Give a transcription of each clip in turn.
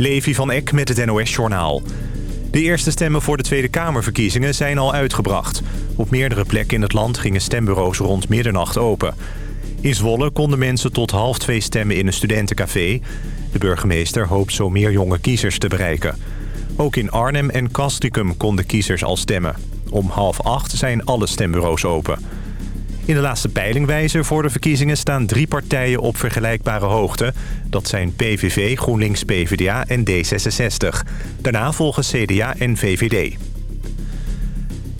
Levi van Eck met het NOS-journaal. De eerste stemmen voor de Tweede Kamerverkiezingen zijn al uitgebracht. Op meerdere plekken in het land gingen stembureaus rond middernacht open. In Zwolle konden mensen tot half twee stemmen in een studentencafé. De burgemeester hoopt zo meer jonge kiezers te bereiken. Ook in Arnhem en Castricum konden kiezers al stemmen. Om half acht zijn alle stembureaus open. In de laatste peilingwijzer voor de verkiezingen staan drie partijen op vergelijkbare hoogte. Dat zijn PVV, GroenLinks, PvdA en D66. Daarna volgen CDA en VVD.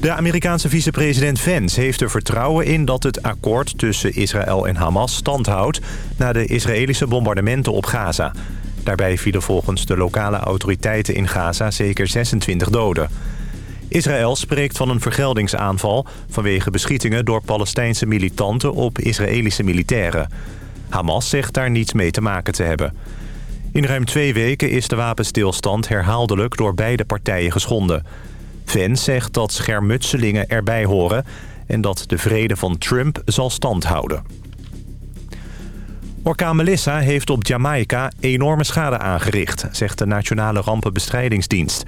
De Amerikaanse vicepresident Vance heeft er vertrouwen in dat het akkoord tussen Israël en Hamas standhoudt... na de Israëlische bombardementen op Gaza. Daarbij vielen volgens de lokale autoriteiten in Gaza zeker 26 doden. Israël spreekt van een vergeldingsaanval vanwege beschietingen door Palestijnse militanten op Israëlische militairen. Hamas zegt daar niets mee te maken te hebben. In ruim twee weken is de wapenstilstand herhaaldelijk door beide partijen geschonden. Vance zegt dat schermutselingen erbij horen en dat de vrede van Trump zal standhouden. Orkaan Melissa heeft op Jamaica enorme schade aangericht, zegt de Nationale Rampenbestrijdingsdienst.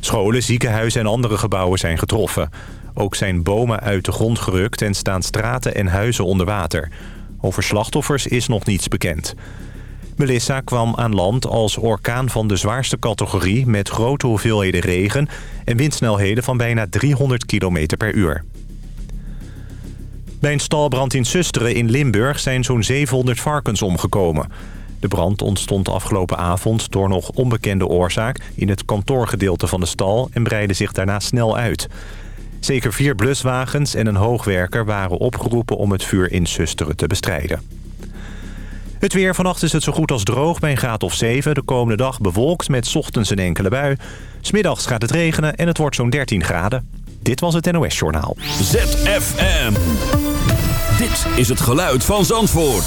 Scholen, ziekenhuizen en andere gebouwen zijn getroffen. Ook zijn bomen uit de grond gerukt en staan straten en huizen onder water. Over slachtoffers is nog niets bekend. Melissa kwam aan land als orkaan van de zwaarste categorie... met grote hoeveelheden regen en windsnelheden van bijna 300 km per uur. Bij een stalbrand in Susteren in Limburg zijn zo'n 700 varkens omgekomen. De brand ontstond afgelopen avond door nog onbekende oorzaak... in het kantoorgedeelte van de stal en breidde zich daarna snel uit. Zeker vier bluswagens en een hoogwerker waren opgeroepen om het vuur in Susteren te bestrijden. Het weer. Vannacht is het zo goed als droog bij een graad of 7. De komende dag bewolkt met ochtends een enkele bui. Smiddags gaat het regenen en het wordt zo'n 13 graden. Dit was het NOS Journaal. ZFM. Dit is het geluid van Zandvoort.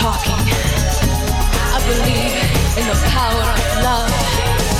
talking. I believe in the power of love.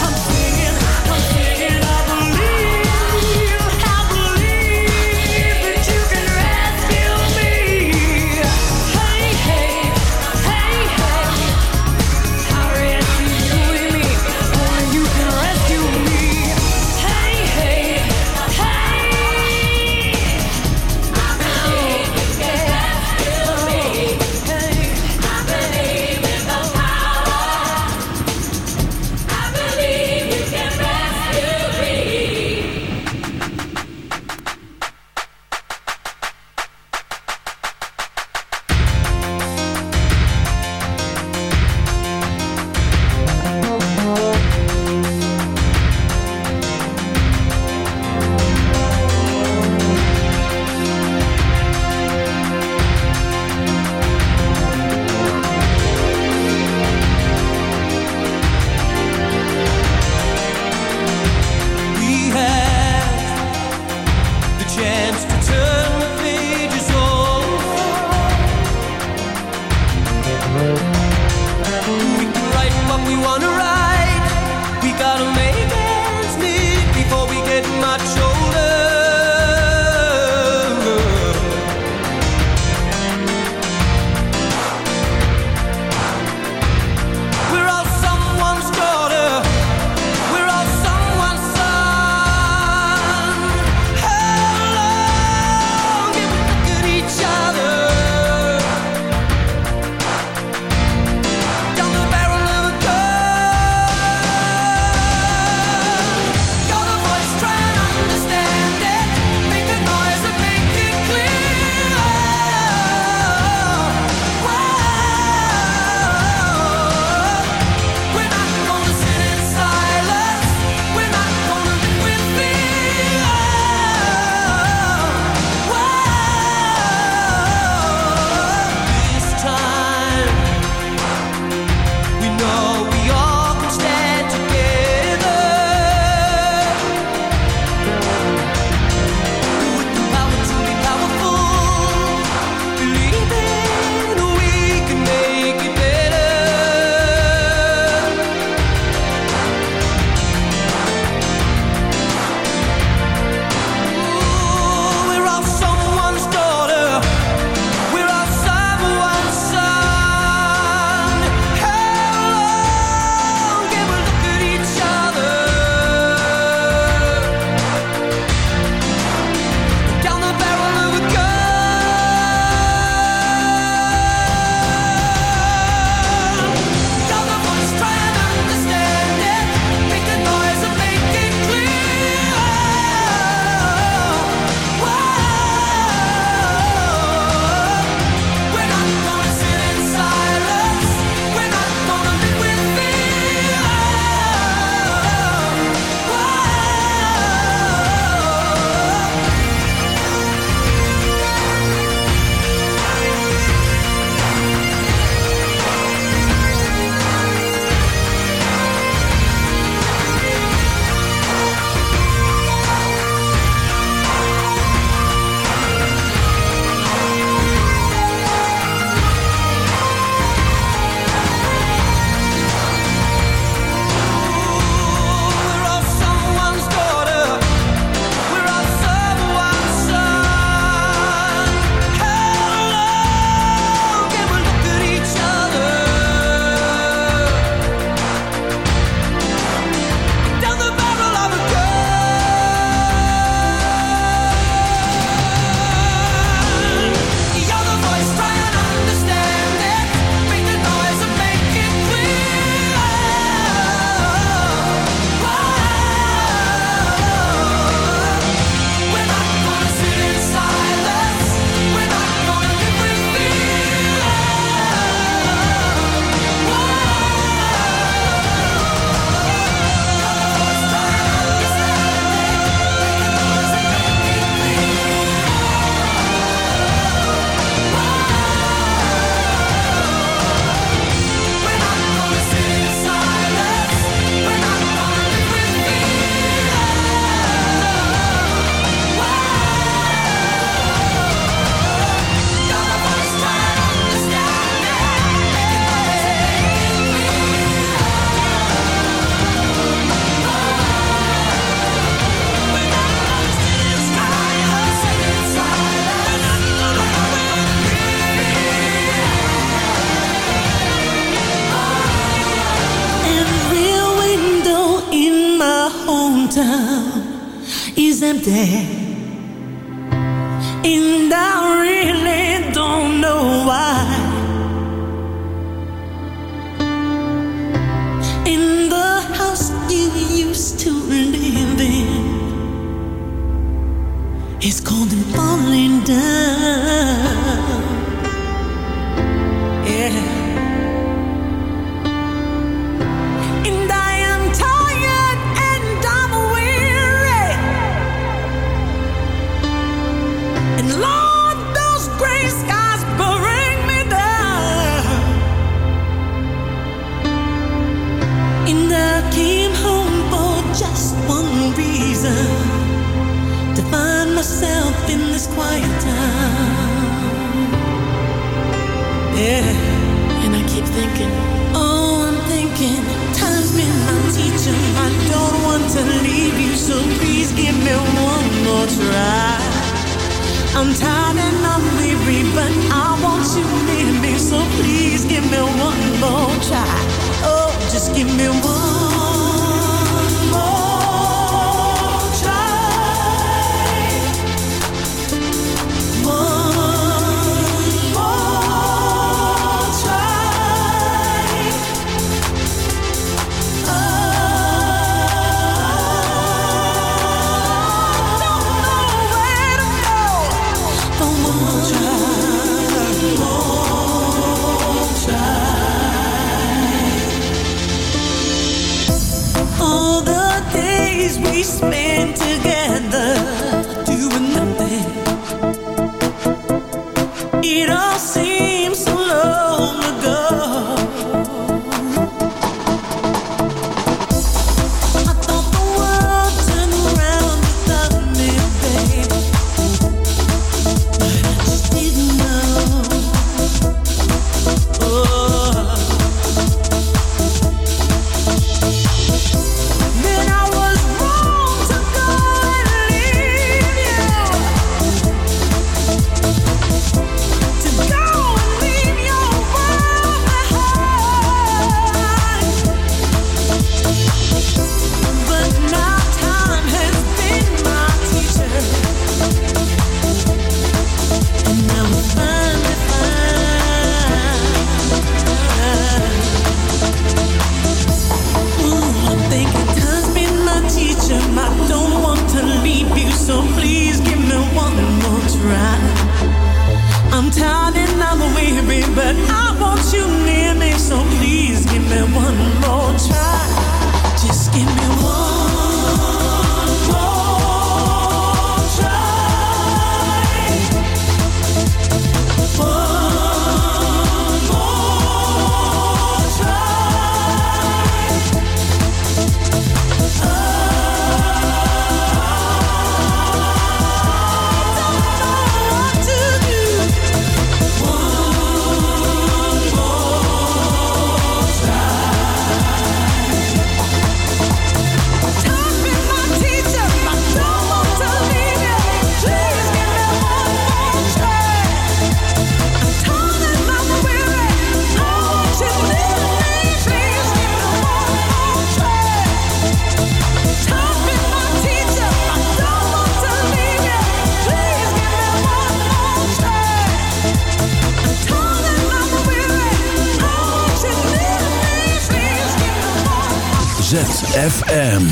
ZFM.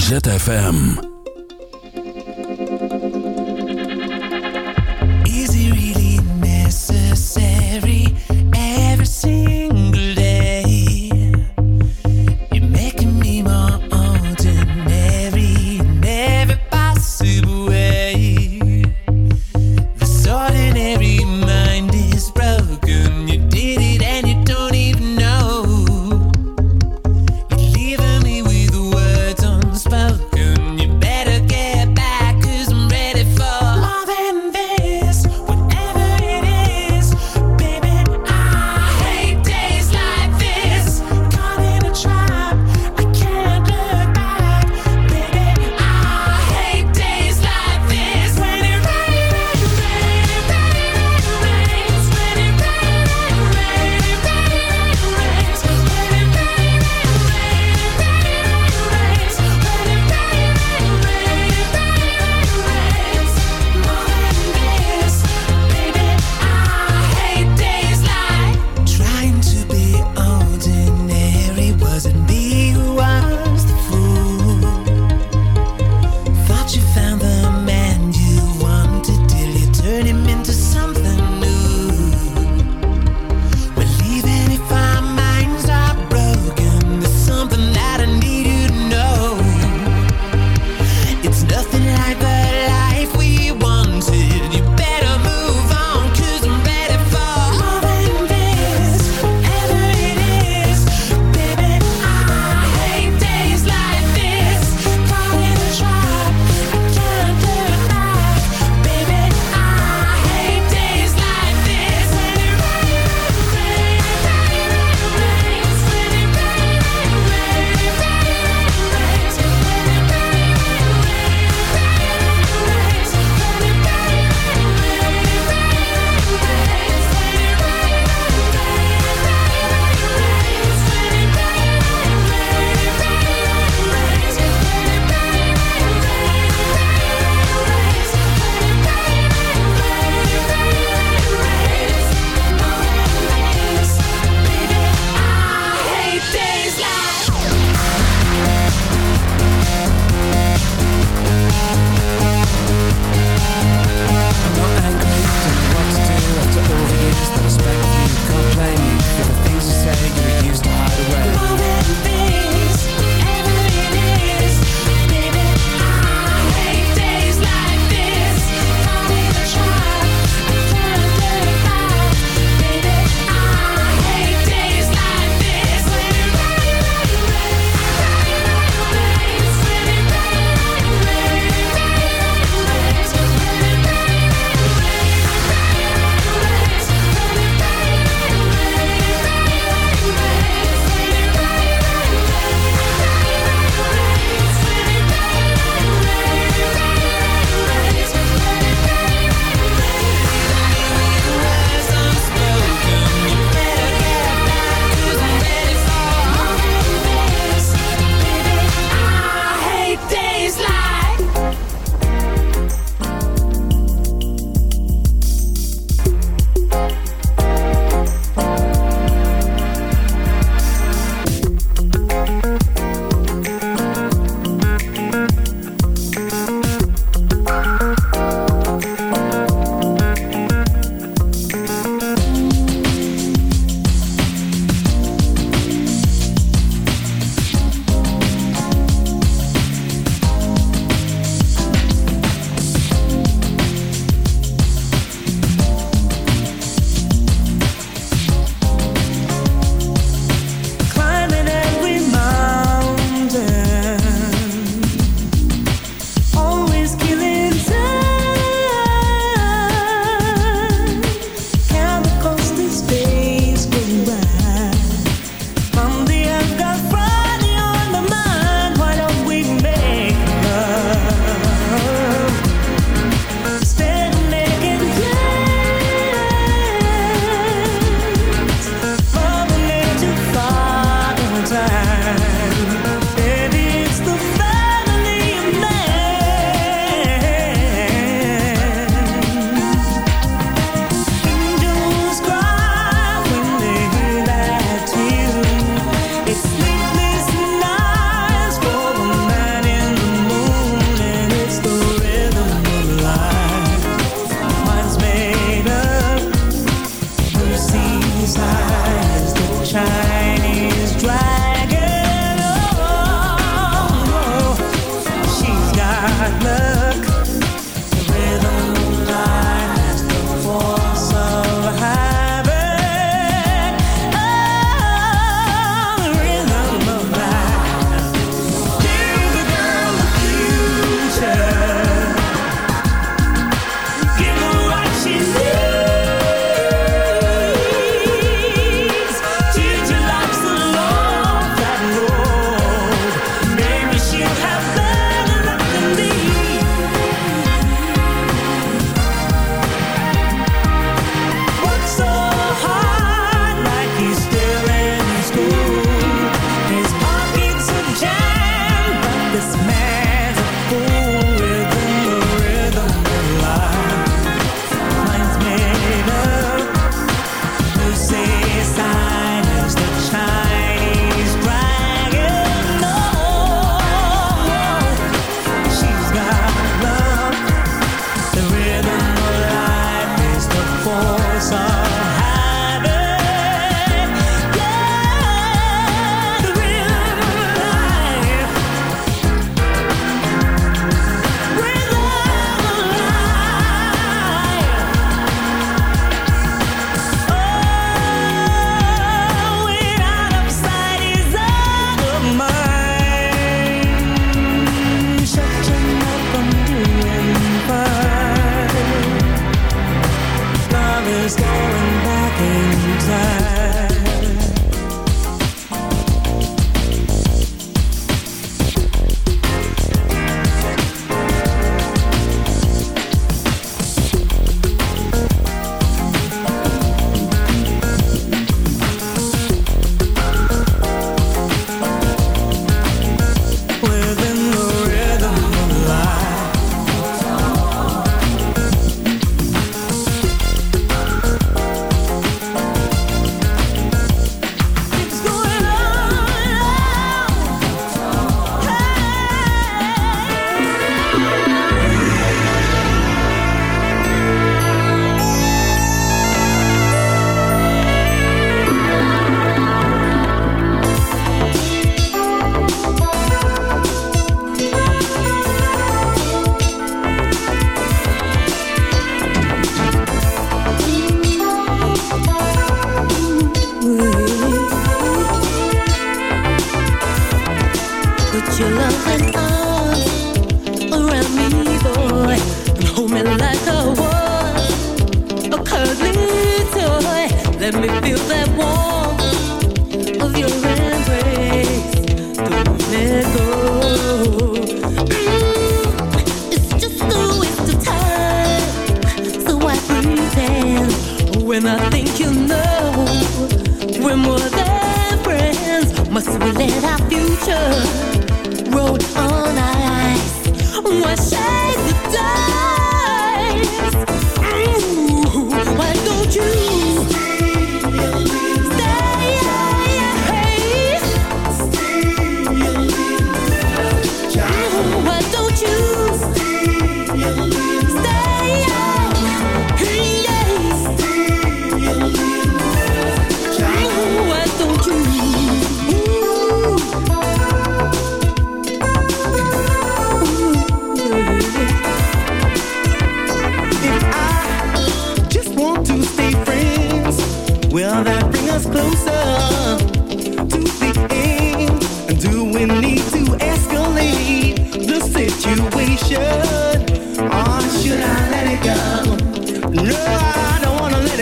ZFM.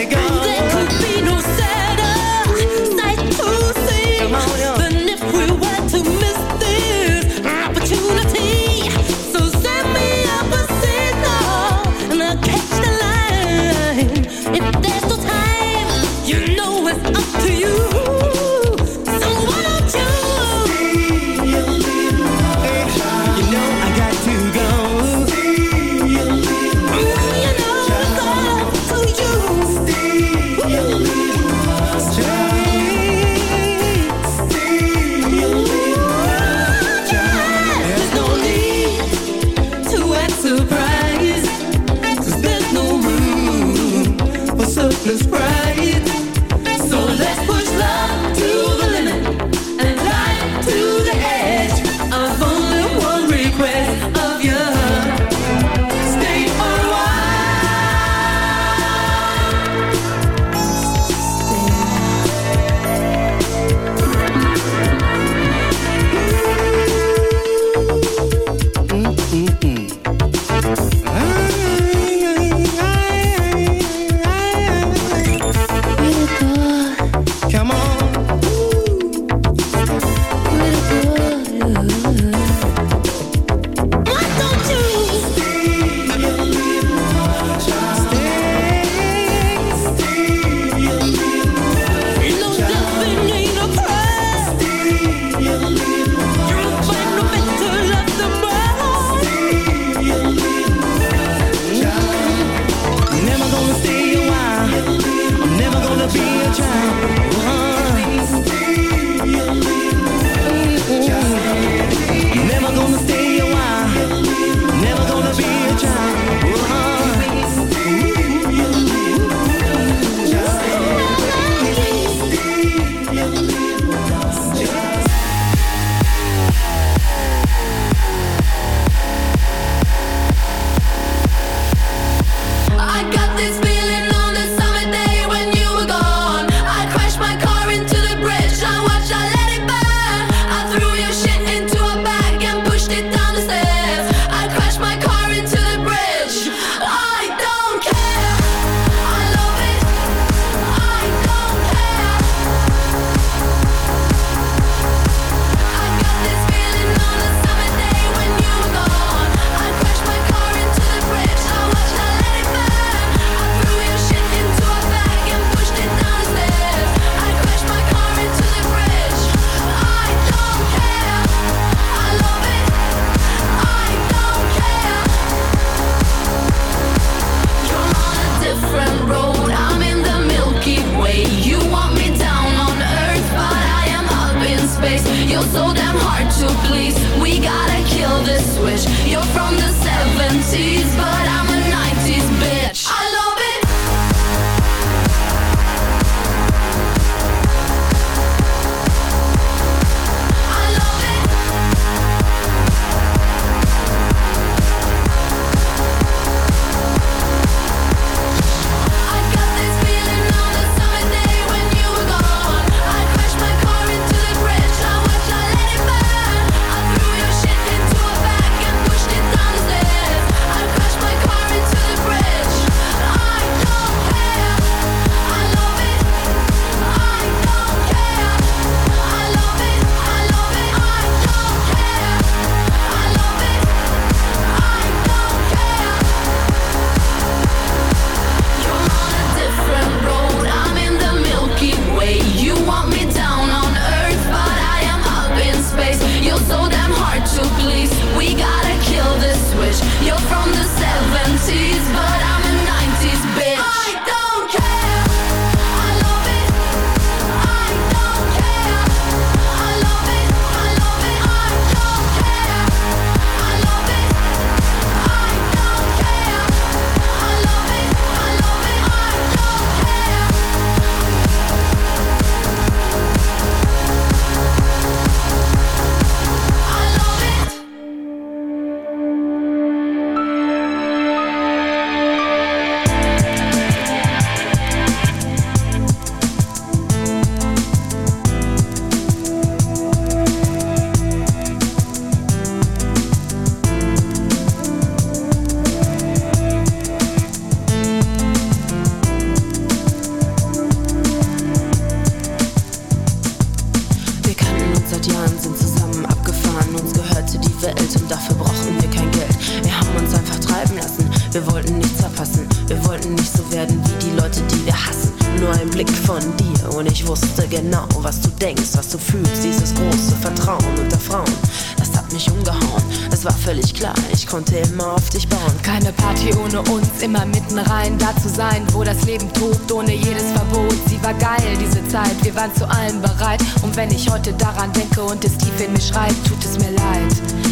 I got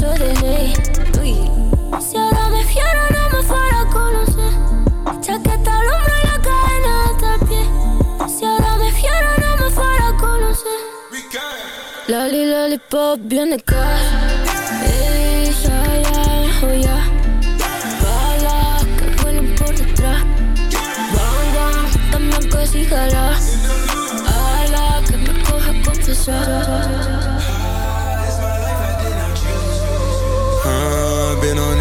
no de ley. Uy. Si ahora me fiero, no me fuera a conocer. Chaqueta al hombro y la cadena hasta el pie. Si ahora me fiero, no me fuera a conocer. Loli, lollipop, viene acá. Ey, ja, ja, oh, ya. Que por que me coja.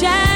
shine.